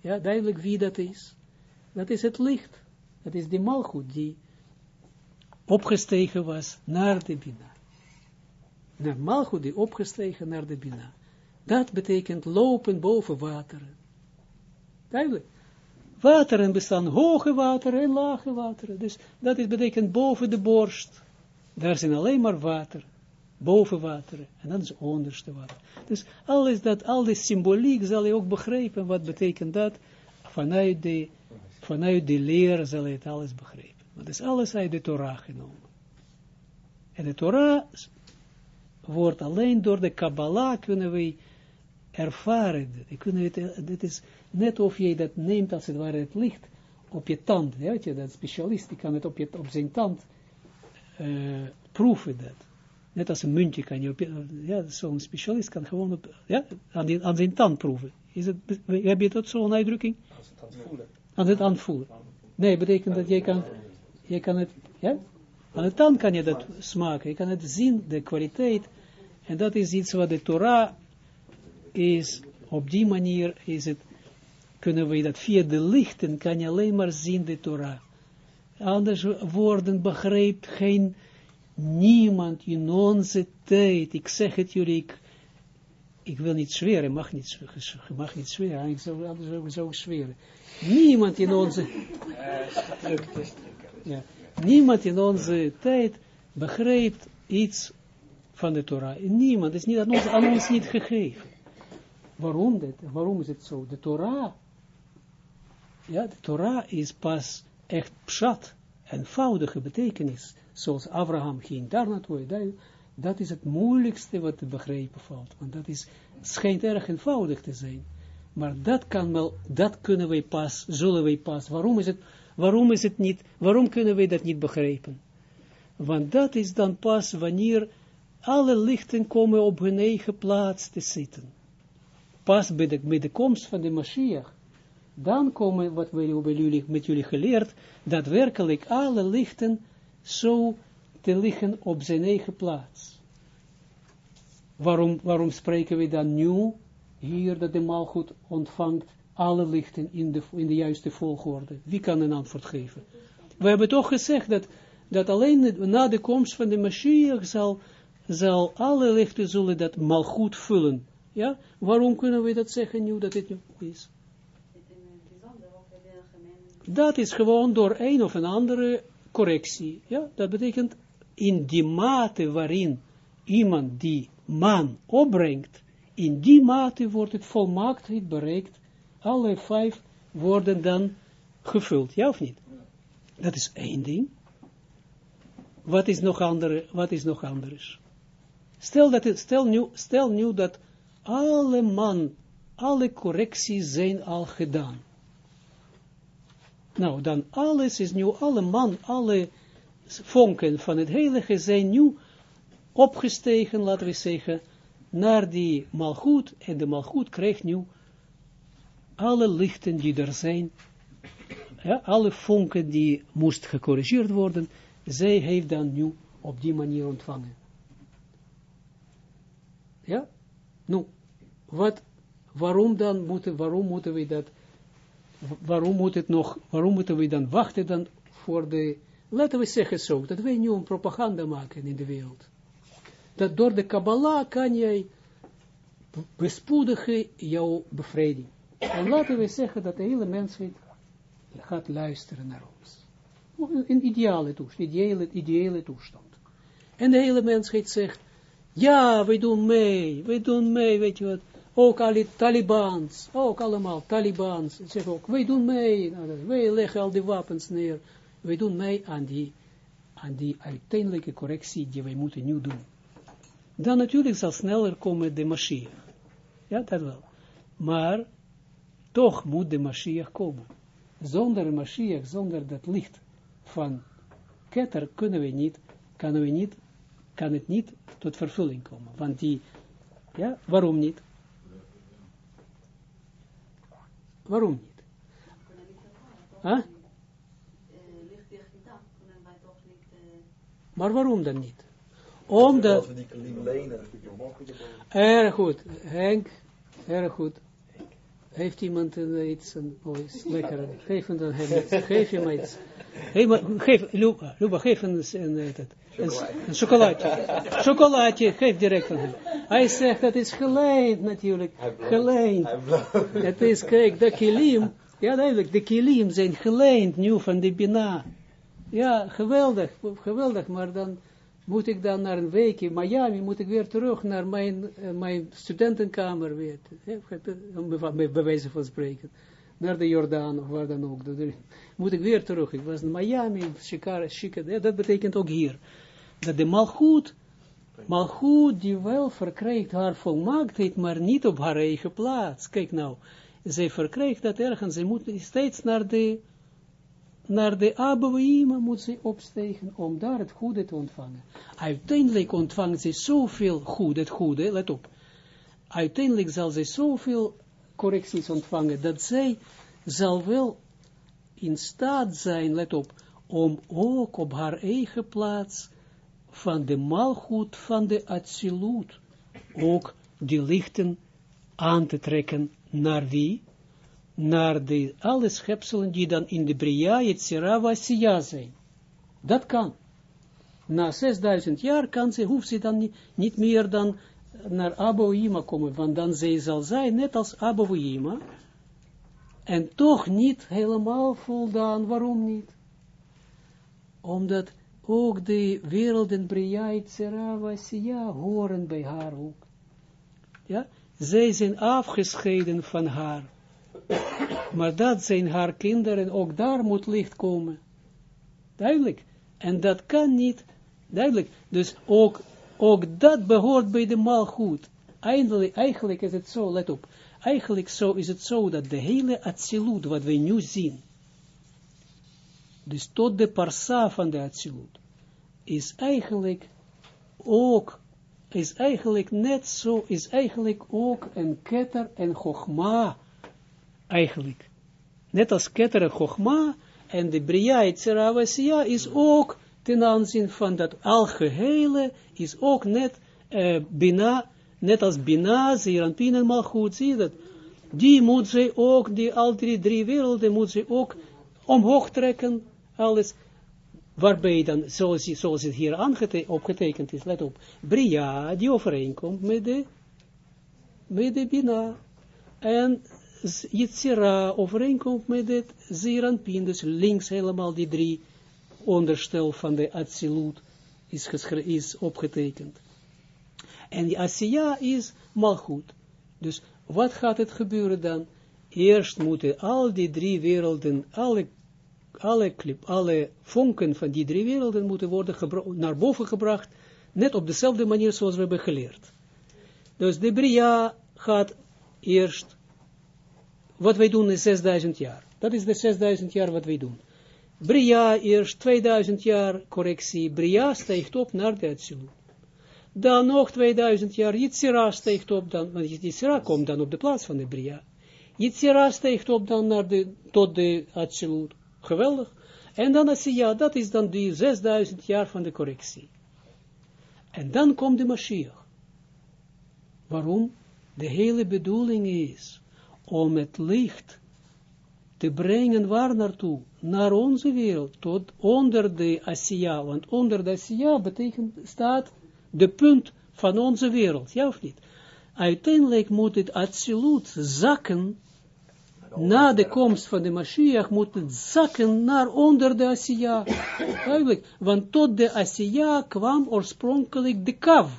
Ja, duidelijk wie dat is. Dat is het licht. Dat is die malgoed die opgestegen was naar de Bina. Naar Malchut die opgestegen naar de Bina. Dat betekent lopen boven wateren. Duidelijk. Wateren bestaan hoge wateren en lage wateren. Dus dat is, betekent boven de borst. Daar zijn alleen maar water. Boven wateren. En dat is onderste water. Dus alles dat, al die symboliek zal je ook begrijpen. Wat betekent dat? Vanuit de, vanuit de leer zal je het alles begrijpen. Want het is alles uit de Torah genomen. En de Torah wordt alleen door de Kabbalah kunnen wij ervaren. Kunnen het, dit is net of je dat neemt als het ware het licht op je tand. Weet je, dat specialist die kan het op, je, op zijn tand uh, proeven dat. Net als een muntje kan je op ja, zo'n specialist kan gewoon op, ja, aan, die, aan zijn tand proeven. Is het, heb je dat zo'n uitdrukking? Aan het aanvoelen. Aan het aanvoelen. Nee, betekent dat jij kan je kan het, ja, aan de tand kan je dat smaken, je kan het zien, de kwaliteit, en dat is iets wat de Torah is, op die manier is het kunnen we dat via de lichten, kan je alleen maar zien de Torah. Anders woorden begrijpt geen niemand in onze tijd. Ik zeg het jullie, ik, ik wil niet zweren, mag niet, mag niet zweren, ik zou, anders zou ik zweren. Niemand in onze, ja, niemand in onze tijd begrijpt iets van de Torah. Niemand, is niet aan ons, niet gegeven. Waarom dit? Waarom is het zo? De Torah, ja, de Torah is pas echt pshat, eenvoudige betekenis, zoals Abraham ging daar naartoe, dat, dat is het moeilijkste wat te begrijpen valt, want dat is, schijnt erg eenvoudig te zijn, maar dat kan wel, dat kunnen wij pas, zullen wij pas, waarom is het, waarom is het niet, waarom kunnen wij dat niet begrijpen? Want dat is dan pas wanneer alle lichten komen op hun eigen plaats te zitten. Pas bij de, komst van de Mashiach, dan komen, wat we jullie, met jullie geleerd, daadwerkelijk alle lichten zo te liggen op zijn eigen plaats. Waarom, waarom spreken we dan nu hier dat de maalgoed ontvangt alle lichten in de, in de juiste volgorde? Wie kan een antwoord geven? We hebben toch gezegd dat, dat alleen na de komst van de Mashiach zal, zal alle lichten zullen dat malgoed vullen. Ja? Waarom kunnen we dat zeggen nu dat het nu is? Dat is gewoon door een of een andere correctie. Ja, dat betekent in die mate waarin iemand die man opbrengt, in die mate wordt het volmaaktheid bereikt, alle vijf worden dan gevuld, ja of niet? Dat is één ding. Wat is nog andere, wat is nog anders? Stel, dat het, stel, nu, stel nu dat alle man, alle correcties zijn al gedaan. Nou, dan alles is nu, alle man, alle vonken van het heilige zijn nu opgestegen, laten we zeggen, naar die malgoed, en de malgoed krijgt nu alle lichten die er zijn, ja, alle vonken die moest gecorrigeerd worden, zij heeft dan nu op die manier ontvangen. Ja? Nou, wat, waarom dan moeten, waarom moeten we dat waarom moet het nog, waarom moeten we dan wachten dan voor de, laten we zeggen zo, dat wij nu een propaganda maken in de wereld. Dat door de Kabbalah kan jij bespoedigen jouw bevrijding. En laten we zeggen dat de hele mensheid gaat luisteren naar ons. Een ideale toestand, ideale, ideale toestand. En de hele mensheid zegt, ja, wij doen mee, wij doen mee, weet je wat, ook alle Talibans, ook allemaal Talibans, zeg ook, wij doen mee, nou, wij leggen al die wapens neer, wij doen mee aan die, aan die uiteindelijke correctie die wij moeten nu doen. Dan natuurlijk zal sneller komen de Mashiach. Ja, dat wel. Maar, toch moet de Mashiach komen. Zonder Mashiach, zonder dat licht van Keter, kunnen we niet, kunnen we niet, kan het niet tot vervulling komen. Want die, ja, waarom niet? Waarom niet? Huh? Maar waarom dan niet? Omdat... Erg goed. Henk, erg goed. Heeft iemand uh, iets, een, iets lekker? Geef hem dan hem iets. Geef hem iets. Hey, maar, geef, Luba, Luba, geef hem een, een, een, een chocolaatje. Chocolaatje, geef direct aan hem. Hij zegt, dat is geleend natuurlijk. Geleend. Het is, kijk, de kilim, ja duidelijk, de kilim zijn geleend nu van de Bina. Ja, geweldig, geweldig, maar dan moet ik dan naar een week in Miami, moet ik weer terug naar mijn, uh, mijn studentenkamer weer, bij wijze van spreken, naar de Jordaan of waar dan ook, moet ik weer terug, ik was in Miami, Chicago, Chicago dat betekent ook hier, dat de malgoed maar goed, die wel verkrijgt haar volmaaktheid, maar niet op haar eigen plaats. Kijk nou, zij verkrijgt dat ergens, ze moet steeds naar de, naar de Abouima moet ze opstegen, om daar het goede te ontvangen. Uiteindelijk ontvangt ze zoveel goed, het goede, let op. Uiteindelijk zal ze zoveel correcties ontvangen, dat zij zal wel in staat zijn, let op, om ook op haar eigen plaats van de malgoed van de Atsilut, ook die lichten aan te trekken naar wie? Naar de alle schepselen die dan in de Bria, Yetzira, Asiya zijn. Dat kan. Na 6000 jaar kan ze, hoeft ze dan niet, meer dan naar Aboima komen, want dan zij zal zijn, net als Aboima, en toch niet helemaal voldaan. Waarom niet? Omdat ook de werelden Bria, Yetzira, Asiya horen bij haar ook. Ja, zij zijn afgescheiden van haar. Maar dat zijn haar kinderen, ook daar moet licht komen. Duidelijk. En dat kan niet, duidelijk. Dus ook, ook dat behoort bij de malgoed. Eindelijk, eigenlijk is het zo, let op. Eigenlijk zo is het zo dat de hele Atsilut, wat we nu zien, dus tot de parsa van de Atsilut, is eigenlijk ook is eigenlijk net zo, is eigenlijk ook een ketter en chogma, eigenlijk. Net als ketter en chogma, en de bria et is ook ten aanzien van dat algehele, is ook net uh, bina, net als bina, zeeranpien en malchut, zie je dat? Die moet ze ook, die al die drie werelden, moet ze ook omhoog trekken, alles waarbij dan, zoals, zoals het hier opgetekend is, let op, Bria, die overeenkomt met de, met de Bina, en Yitzira overeenkomt met het Zeranpin, dus links helemaal die drie onderstel van de Atsilut is, is opgetekend. En die Asiya is Malchut. Dus wat gaat het gebeuren dan? Eerst moeten al die drie werelden, alle alle, alle vonken van die drie werelden moeten worden naar boven gebracht, net op dezelfde manier zoals we hebben geleerd. Dus de Bria gaat eerst, wat wij doen is 6000 jaar. Dat is de 6000 jaar wat wij doen. Bria eerst 2000 jaar correctie, Bria stijgt op naar de Atsilut. Dan nog 2000 jaar, Yitzira stijgt op, dan, want Yitzira komt dan op de plaats van de Bria. Yitzira stijgt op dan naar de, tot de Atsilut. Geweldig. En dan ja, dat is dan die 6000 jaar van de correctie. En dan komt de Mashiach. Waarom? De hele bedoeling is om het licht te brengen waar naartoe? Naar onze wereld, tot onder de Asiya. Want onder de Asiya betekent, staat de punt van onze wereld, ja of niet? Uiteindelijk moet het absoluut zakken na de komst van de Mashiach moet het zakken naar onder de Asiya. Duidelijk, want tot de Asiya kwam oorspronkelijk de kav.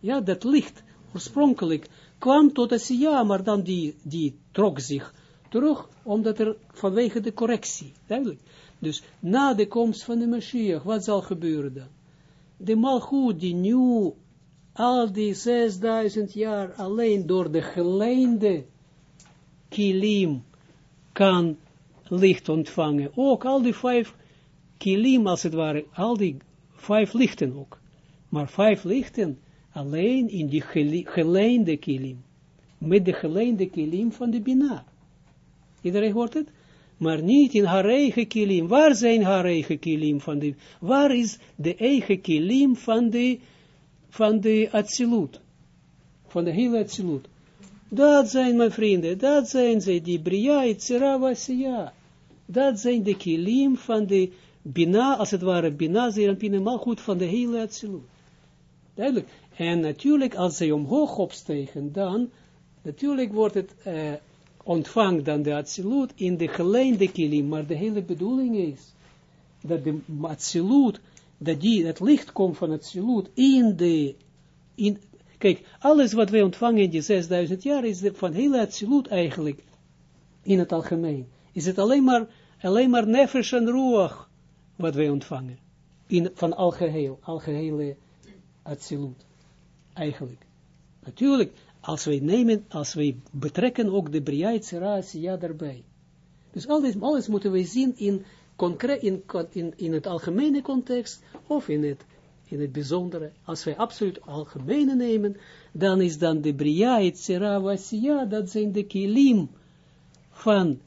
Ja, dat licht, oorspronkelijk, kwam tot Asiya, maar dan die, die trok zich terug, omdat er vanwege de correctie, duidelijk. Dus na de komst van de Mashiach, wat zal gebeuren dan? De Malchut, die nu al die 6000 jaar alleen door de geleende kilim kan licht ontvangen. Ook al die vijf kilim, als het ware, al die vijf lichten ook. Maar vijf lichten alleen in die geleende kilim. Met de geleende kilim van de Bina. Iedereen hoort het? Maar niet in haar eigen kilim. Waar zijn haar eigen kilim van de, waar is de eigen kilim van de, van de Atsilut? Van de hele Atsilut. Dat zijn mijn vrienden, dat zijn ze, die Bria, Itzera, Vasia. Dat zijn de kilim van de Bina, als het ware Bina, Zerampine, maar goed van de hele Atsilut. Duidelijk. En natuurlijk, als ze omhoog opstegen, dan, natuurlijk wordt het uh, ontvangt dan de Atsilut in de geleende kilim, maar de hele bedoeling is, dat de Atsilut, dat die, het licht komt van Atsilut in de, in, Kijk, alles wat wij ontvangen in die 6000 jaar is van heel absoluut eigenlijk, in het algemeen. Is het alleen maar, alleen maar nefesh en ruach wat wij ontvangen. In, van algeheel, algehele absoluut. Eigenlijk. Natuurlijk, als wij nemen, als wij betrekken ook de Briaitse ja daarbij. Dus alles, alles moeten wij zien in, concreet, in, in, in het algemene context, of in het in het bijzondere, als wij absoluut algemene nemen, dan is dan de Bria, Vasia, dat zijn de kilim van,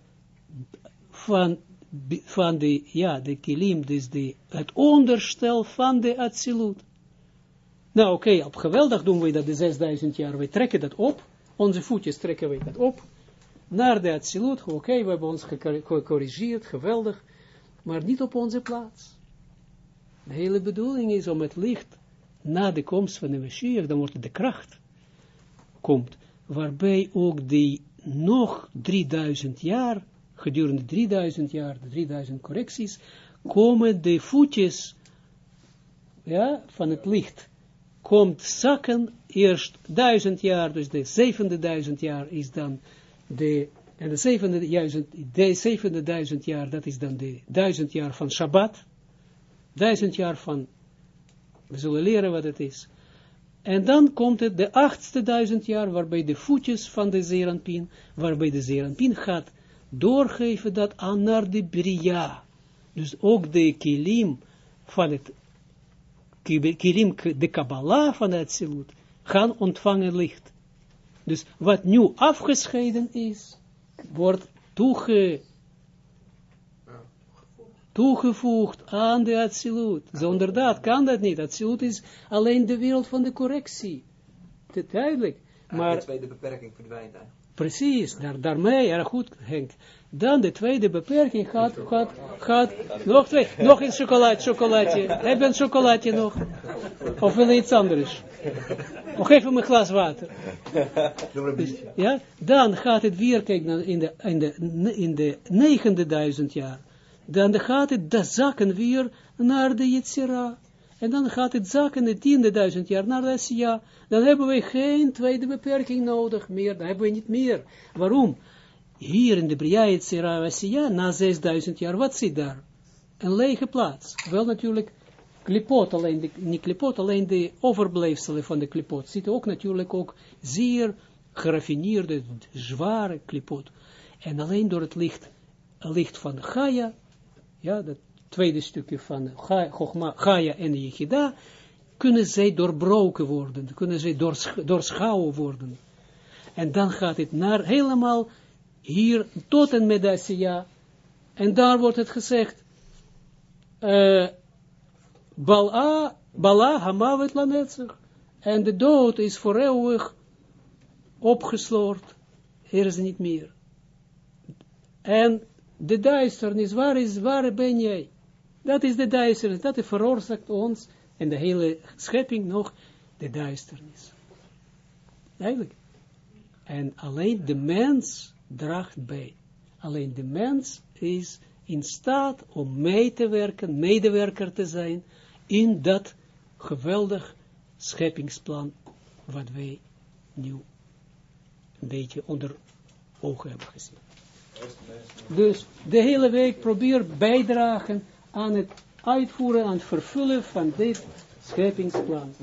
van, van de, ja, de kilim, dus de, het onderstel van de Atsilut. Nou oké, op geweldig doen we dat de 6000 jaar, we trekken dat op, onze voetjes trekken we dat op, naar de Atsilut, oké, we hebben ons gecorrigeerd, geweldig, maar niet op onze plaats. De hele bedoeling is om het licht, na de komst van de Mashiach, dan wordt de kracht, komt, waarbij ook die nog 3000 jaar, gedurende 3000 jaar, de 3000 correcties, komen de voetjes ja, van het licht, komt zakken, eerst duizend jaar, dus de zevende duizend jaar is dan de, en de zevende duizend, de zevende duizend jaar, dat is dan de duizend jaar van Shabbat, duizend jaar van, we zullen leren wat het is. En dan komt het de achtste duizend jaar, waarbij de voetjes van de Zeranpin, waarbij de Zeranpin gaat doorgeven dat aan naar de Bria. Dus ook de kilim van het, kilim, de Kabbalah van het Zilut, gaan ontvangen licht. Dus wat nu afgescheiden is, wordt toege, toegevoegd aan de Atsilut. Zonder dat kan dat niet. Atsilut is alleen de wereld van de correctie. Te duidelijk. Maar, de tweede beperking verdwijnt eigenlijk. Precies, daar, daarmee, erg goed Henk. Dan de tweede beperking gaat, gaat, gaat, nog twee, nog een chocolade, chocoladje. Heb je een chocoladje nog? Of wil je iets anders? Of geef hem een glas water. Dus, ja, dan gaat het weer, kijk, in de, in de, in de negende duizend jaar. Dan gaat het de zakken weer naar de Yitzira. En dan gaat het zakken de tiende duizend jaar naar de Sia. Dan hebben we geen tweede beperking nodig meer. Dan hebben we niet meer. Waarom? Hier in de Bria Yitzira Sia, na 6000 jaar, wat zit daar? Een lege plaats. Wel natuurlijk klipot, alleen de, niet klipot, alleen de overblijfselen van de klipot. Zitten ook natuurlijk ook zeer geraffineerde, zware klipot. En alleen door het licht, licht van Gaia, ja, dat tweede stukje van Gaia en Yechida, kunnen zij doorbroken worden, kunnen zij doorschouwen worden. En dan gaat het naar helemaal hier tot en met. En daar wordt het gezegd, uh, Bala, Bala Hamavet Lanetzig. En de dood is voor eeuwig opgesloord. Er is niet meer. En de duisternis, waar, is, waar ben jij? Dat is de duisternis, dat veroorzaakt ons en de hele schepping nog de duisternis. Eigenlijk. En alleen de mens draagt bij. Alleen de mens is in staat om mee te werken, medewerker te zijn in dat geweldig scheppingsplan wat wij nu een beetje onder ogen hebben gezien. Dus de hele week probeer bijdragen aan het uitvoeren, het vervullen van dit scheppingsplan.